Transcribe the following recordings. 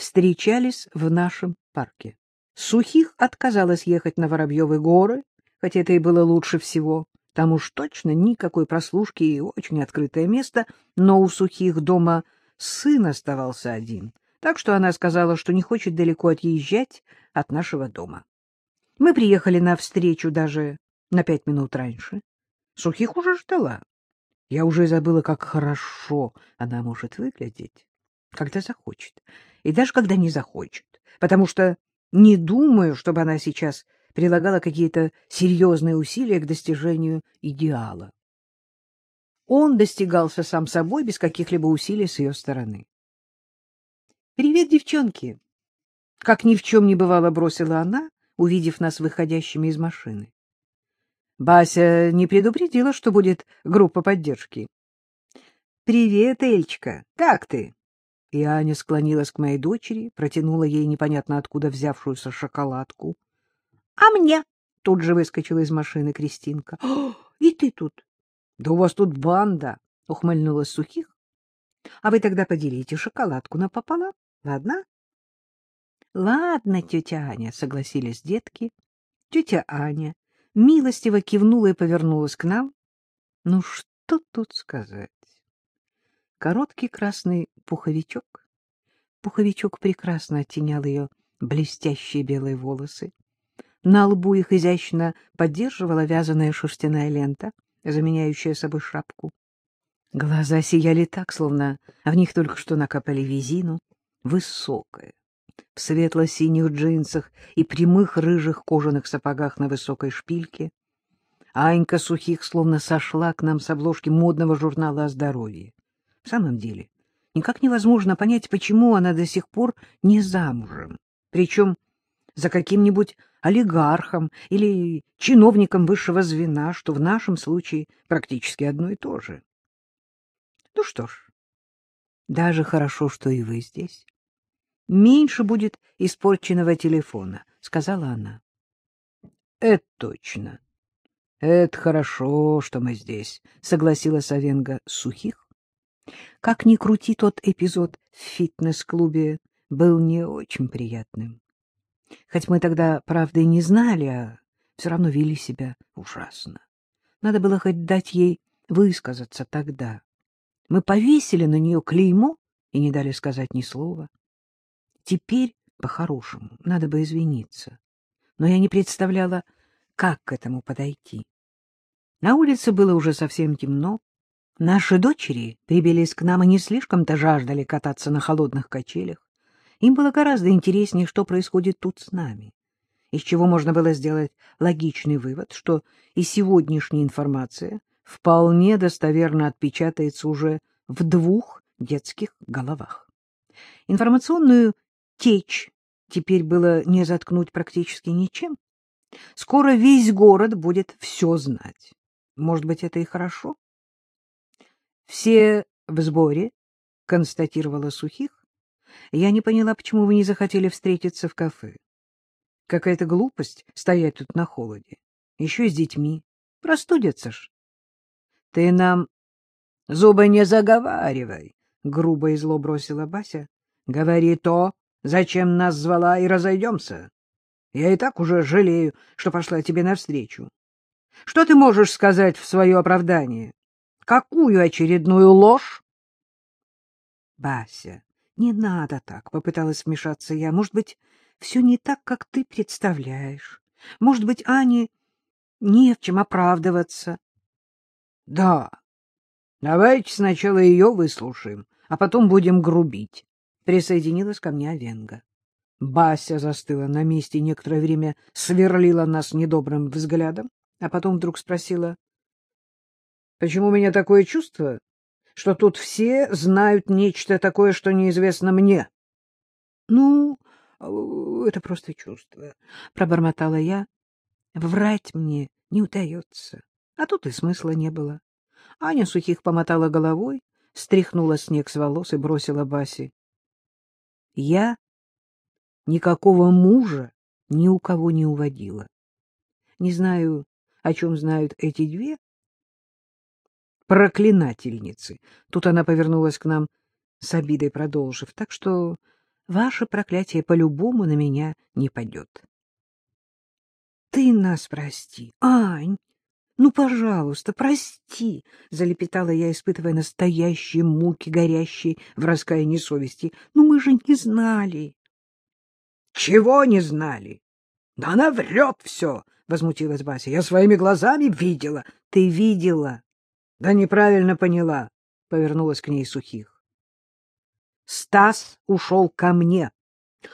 встречались в нашем парке. Сухих отказалась ехать на Воробьевы горы, хотя это и было лучше всего. Там уж точно никакой прослушки и очень открытое место, но у Сухих дома сын оставался один, так что она сказала, что не хочет далеко отъезжать от нашего дома. Мы приехали на встречу даже на пять минут раньше. Сухих уже ждала. Я уже забыла, как хорошо она может выглядеть, когда захочет, и даже когда не захочет, потому что не думаю, чтобы она сейчас прилагала какие-то серьезные усилия к достижению идеала. Он достигался сам собой без каких-либо усилий с ее стороны. — Привет, девчонки! — как ни в чем не бывало бросила она, увидев нас выходящими из машины. Бася не предупредила, что будет группа поддержки. — Привет, Эльчка, как ты? И Аня склонилась к моей дочери, протянула ей непонятно откуда взявшуюся шоколадку. — А мне? — тут же выскочила из машины Кристинка. — И ты тут? — Да у вас тут банда, — ухмыльнулась Сухих. — А вы тогда поделите шоколадку напополам, ладно? — Ладно, тетя Аня, — согласились детки. Тетя Аня милостиво кивнула и повернулась к нам. Ну, что тут сказать? Короткий красный пуховичок. Пуховичок прекрасно оттенял ее блестящие белые волосы. На лбу их изящно поддерживала вязаная шерстяная лента, заменяющая собой шапку. Глаза сияли так, словно в них только что накапали визину. Высокая, в светло-синих джинсах и прямых рыжих кожаных сапогах на высокой шпильке. Анька Сухих словно сошла к нам с обложки модного журнала о здоровье. В самом деле, никак невозможно понять, почему она до сих пор не замужем, причем за каким-нибудь олигархом или чиновником высшего звена, что в нашем случае практически одно и то же. Ну что ж, даже хорошо, что и вы здесь меньше будет испорченного телефона, — сказала она. — Это точно. Это хорошо, что мы здесь, — согласилась Авенга Сухих. Как ни крути, тот эпизод в фитнес-клубе был не очень приятным. Хоть мы тогда, правда, и не знали, а все равно вели себя ужасно. Надо было хоть дать ей высказаться тогда. Мы повесили на нее клеймо и не дали сказать ни слова. Теперь, по-хорошему, надо бы извиниться. Но я не представляла, как к этому подойти. На улице было уже совсем темно. Наши дочери прибились к нам и не слишком-то жаждали кататься на холодных качелях. Им было гораздо интереснее, что происходит тут с нами, из чего можно было сделать логичный вывод, что и сегодняшняя информация вполне достоверно отпечатается уже в двух детских головах. Информационную течь теперь было не заткнуть практически ничем. Скоро весь город будет все знать. Может быть, это и хорошо? Все в сборе, — констатировала Сухих. Я не поняла, почему вы не захотели встретиться в кафе. Какая-то глупость стоять тут на холоде. Еще с детьми. Простудятся ж. — Ты нам зубы не заговаривай, — грубо и зло бросила Бася. — Говори то, Зачем нас звала и разойдемся? Я и так уже жалею, что пошла тебе навстречу. Что ты можешь сказать в свое оправдание? Какую очередную ложь? Бася, не надо так, — попыталась вмешаться я. Может быть, все не так, как ты представляешь. Может быть, Ане не в чем оправдываться. Да, давайте сначала ее выслушаем, а потом будем грубить. Присоединилась ко мне Овенга. Бася застыла на месте некоторое время сверлила нас недобрым взглядом, а потом вдруг спросила, — Почему у меня такое чувство, что тут все знают нечто такое, что неизвестно мне? — Ну, это просто чувство, — пробормотала я. Врать мне не удается, а тут и смысла не было. Аня сухих помотала головой, стряхнула снег с волос и бросила Басе. Я никакого мужа ни у кого не уводила. Не знаю, о чем знают эти две проклинательницы. Тут она повернулась к нам с обидой, продолжив. Так что ваше проклятие по-любому на меня не падет. — Ты нас прости, Ань! Ну, пожалуйста, прости! — залепетала я, испытывая настоящие муки, горящие в раскаянии совести. — Ну, мы же не знали. — Чего не знали? Да она врет все! — возмутилась Бася. — Я своими глазами видела. — Ты видела? — Да неправильно поняла, — повернулась к ней Сухих. Стас ушел ко мне.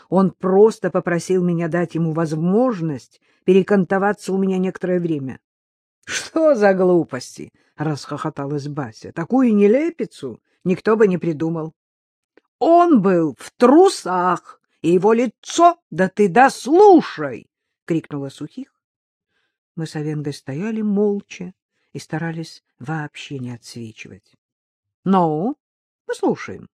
Он просто попросил меня дать ему возможность перекантоваться у меня некоторое время. — Что за глупости? — расхохоталась Бася. — Такую нелепицу никто бы не придумал. Он был в трусах, и его лицо... — Да ты дослушай! — крикнула Сухих. Мы с Овенгой стояли молча и старались вообще не отсвечивать. — Ну, мы слушаем.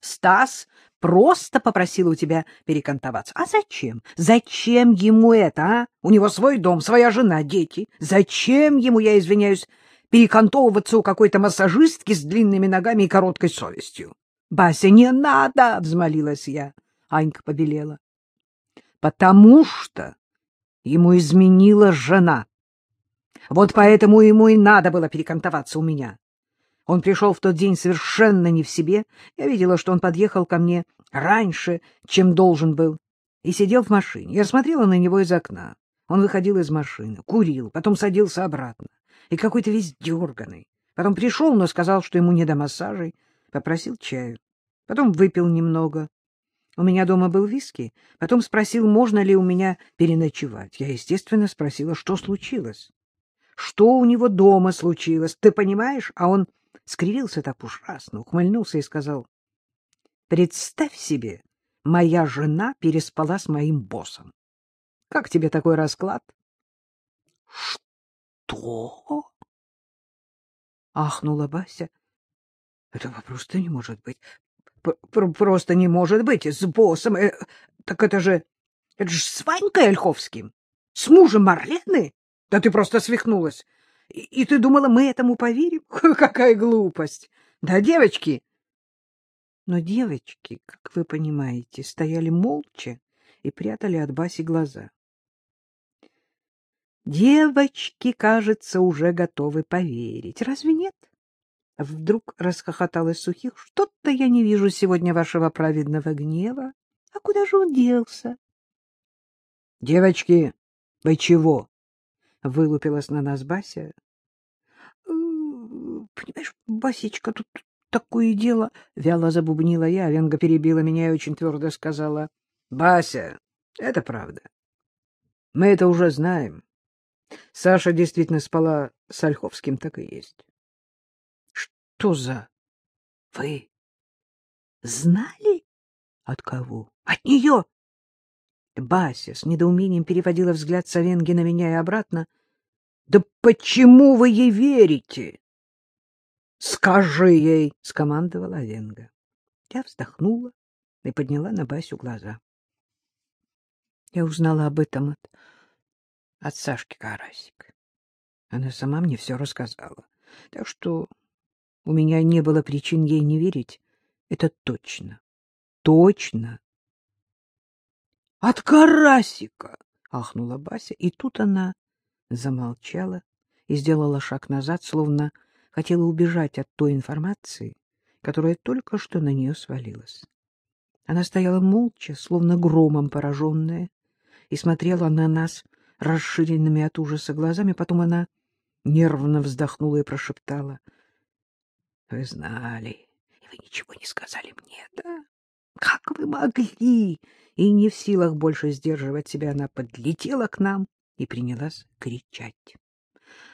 Стас просто попросил у тебя перекантоваться. А зачем? Зачем ему это, а? У него свой дом, своя жена, дети. Зачем ему, я извиняюсь, перекантовываться у какой-то массажистки с длинными ногами и короткой совестью? — Бася, не надо! — взмолилась я. Анька побелела. — Потому что ему изменила жена. Вот поэтому ему и надо было перекантоваться у меня. Он пришел в тот день совершенно не в себе. Я видела, что он подъехал ко мне раньше, чем должен был, и сидел в машине. Я смотрела на него из окна. Он выходил из машины, курил, потом садился обратно. И какой-то весь дерганый. Потом пришел, но сказал, что ему не до массажей. Попросил чаю. Потом выпил немного. У меня дома был виски. Потом спросил, можно ли у меня переночевать. Я, естественно, спросила, что случилось. Что у него дома случилось, ты понимаешь? А он скривился так ужасно, ухмыльнулся и сказал, — Представь себе, моя жена переспала с моим боссом. Как тебе такой расклад? — Что? — ахнула Бася. — Этого просто не может быть. П просто не может быть. С боссом. Э, так это же... Это же с Ванькой Ольховским. С мужем Марлены? Да ты просто свихнулась. И, и ты думала, мы этому поверим? Какая глупость! Да, девочки! Но девочки, как вы понимаете, стояли молча и прятали от Баси глаза. Девочки, кажется, уже готовы поверить. Разве нет? Вдруг расхохоталась Сухих. Что-то я не вижу сегодня вашего праведного гнева. А куда же он делся? Девочки, вы чего? — вылупилась на нас Бася. — Понимаешь, Басечка, тут такое дело... — вяло забубнила я. Венга перебила меня и очень твердо сказала. — Бася, это правда. Мы это уже знаем. Саша действительно спала с Ольховским, так и есть. — Что за... Вы знали? От кого? От нее? Бася с недоумением переводила взгляд Савенги на меня и обратно. — Да почему вы ей верите? — Скажи ей, — скомандовала Венга. Я вздохнула и подняла на Басю глаза. Я узнала об этом от, от Сашки Карасик. Она сама мне все рассказала. Так что у меня не было причин ей не верить. Это точно. Точно. — От карасика! — ахнула Бася, и тут она замолчала и сделала шаг назад, словно хотела убежать от той информации, которая только что на нее свалилась. Она стояла молча, словно громом пораженная, и смотрела на нас расширенными от ужаса глазами. Потом она нервно вздохнула и прошептала. — Вы знали, и вы ничего не сказали мне, да? Как вы могли? И не в силах больше сдерживать себя, она подлетела к нам и принялась кричать.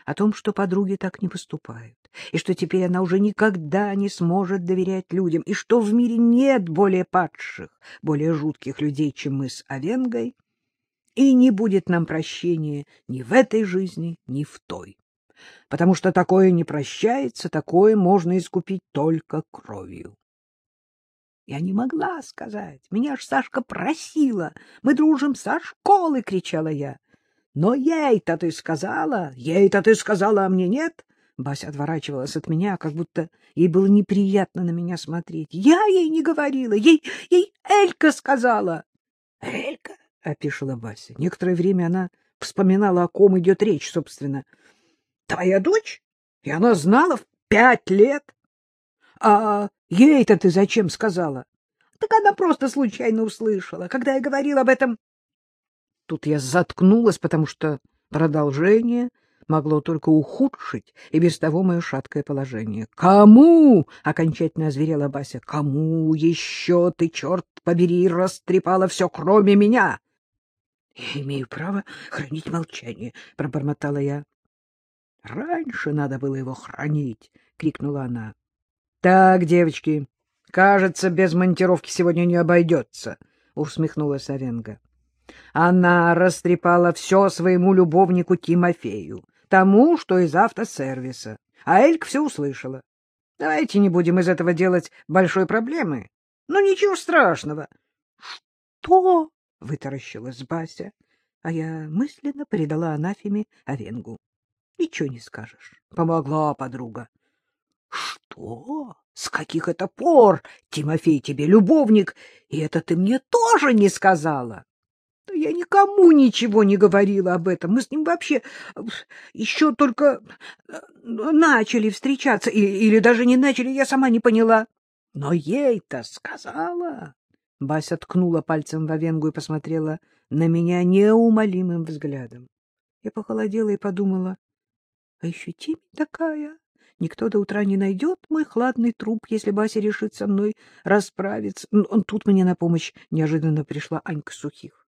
О том, что подруги так не поступают, и что теперь она уже никогда не сможет доверять людям, и что в мире нет более падших, более жутких людей, чем мы с Овенгой, и не будет нам прощения ни в этой жизни, ни в той. Потому что такое не прощается, такое можно искупить только кровью. Я не могла сказать. Меня ж Сашка просила. Мы дружим со школы, — кричала я. Но ей-то ты сказала, ей-то ты сказала, а мне нет. Бася отворачивалась от меня, как будто ей было неприятно на меня смотреть. Я ей не говорила, ей, ей Элька сказала. — Элька? — опишила Бася. Некоторое время она вспоминала, о ком идет речь, собственно. — Твоя дочь? И она знала в пять лет? А ей-то ты зачем сказала? Так она просто случайно услышала, когда я говорила об этом. Тут я заткнулась, потому что продолжение могло только ухудшить и без того мое шаткое положение. «Кому?» — окончательно озверела Бася. «Кому еще ты, черт побери, растрепала все, кроме меня?» «Я имею право хранить молчание», — пробормотала я. «Раньше надо было его хранить», — крикнула она. Так, девочки, кажется, без монтировки сегодня не обойдется, — усмехнулась Овенга. Она растрепала все своему любовнику Тимофею, тому, что из автосервиса. А Элька все услышала. Давайте не будем из этого делать большой проблемы. Ну, ничего страшного. — Что? — вытаращилась Бася, а я мысленно передала анафеме Овенгу. — Ничего не скажешь. Помогла подруга. Что? С каких это пор Тимофей тебе любовник, и это ты мне тоже не сказала? Да я никому ничего не говорила об этом. Мы с ним вообще э, еще только э, начали встречаться, или, или даже не начали, я сама не поняла. Но ей-то сказала. Бася ткнула пальцем в венгу и посмотрела на меня неумолимым взглядом. Я похолодела и подумала, а еще темень такая. Никто до утра не найдет мой хладный труп, если Бася решит со мной расправиться. Он Тут мне на помощь неожиданно пришла Анька Сухих.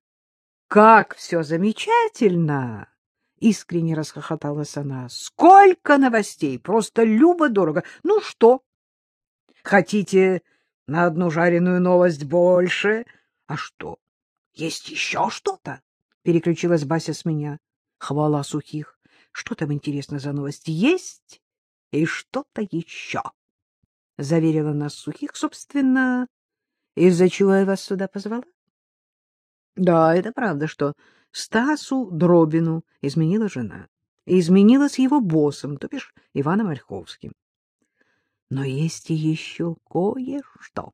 — Как все замечательно! — искренне расхохоталась она. — Сколько новостей! Просто любо-дорого. Ну что? Хотите на одну жареную новость больше? А что? Есть еще что-то? Переключилась Бася с меня. Хвала Сухих. Что там, интересно, за новость? Есть и что-то еще. Заверила нас Сухих, собственно, из-за чего я вас сюда позвала. Да, это правда, что Стасу Дробину изменила жена. И изменила с его боссом, то бишь Иваном Ольховским. Но есть и еще кое-что.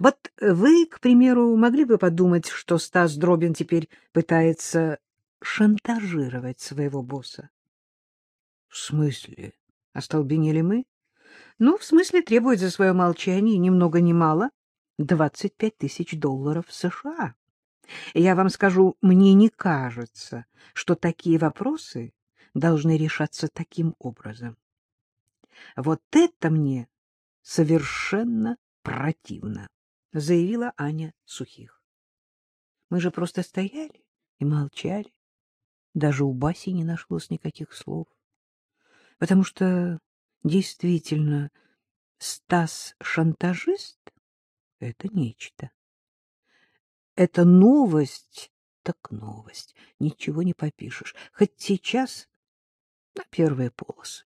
Вот вы, к примеру, могли бы подумать, что Стас Дробин теперь пытается шантажировать своего босса. — В смысле? — остолбенели мы. — Ну, в смысле требует за свое молчание ни много ни мало двадцать пять тысяч долларов США. Я вам скажу, мне не кажется, что такие вопросы должны решаться таким образом. Вот это мне совершенно противно, — заявила Аня Сухих. Мы же просто стояли и молчали. Даже у Баси не нашлось никаких слов. Потому что действительно Стас-шантажист — это нечто. Это новость, так новость, ничего не попишешь. Хоть сейчас на первые полосы.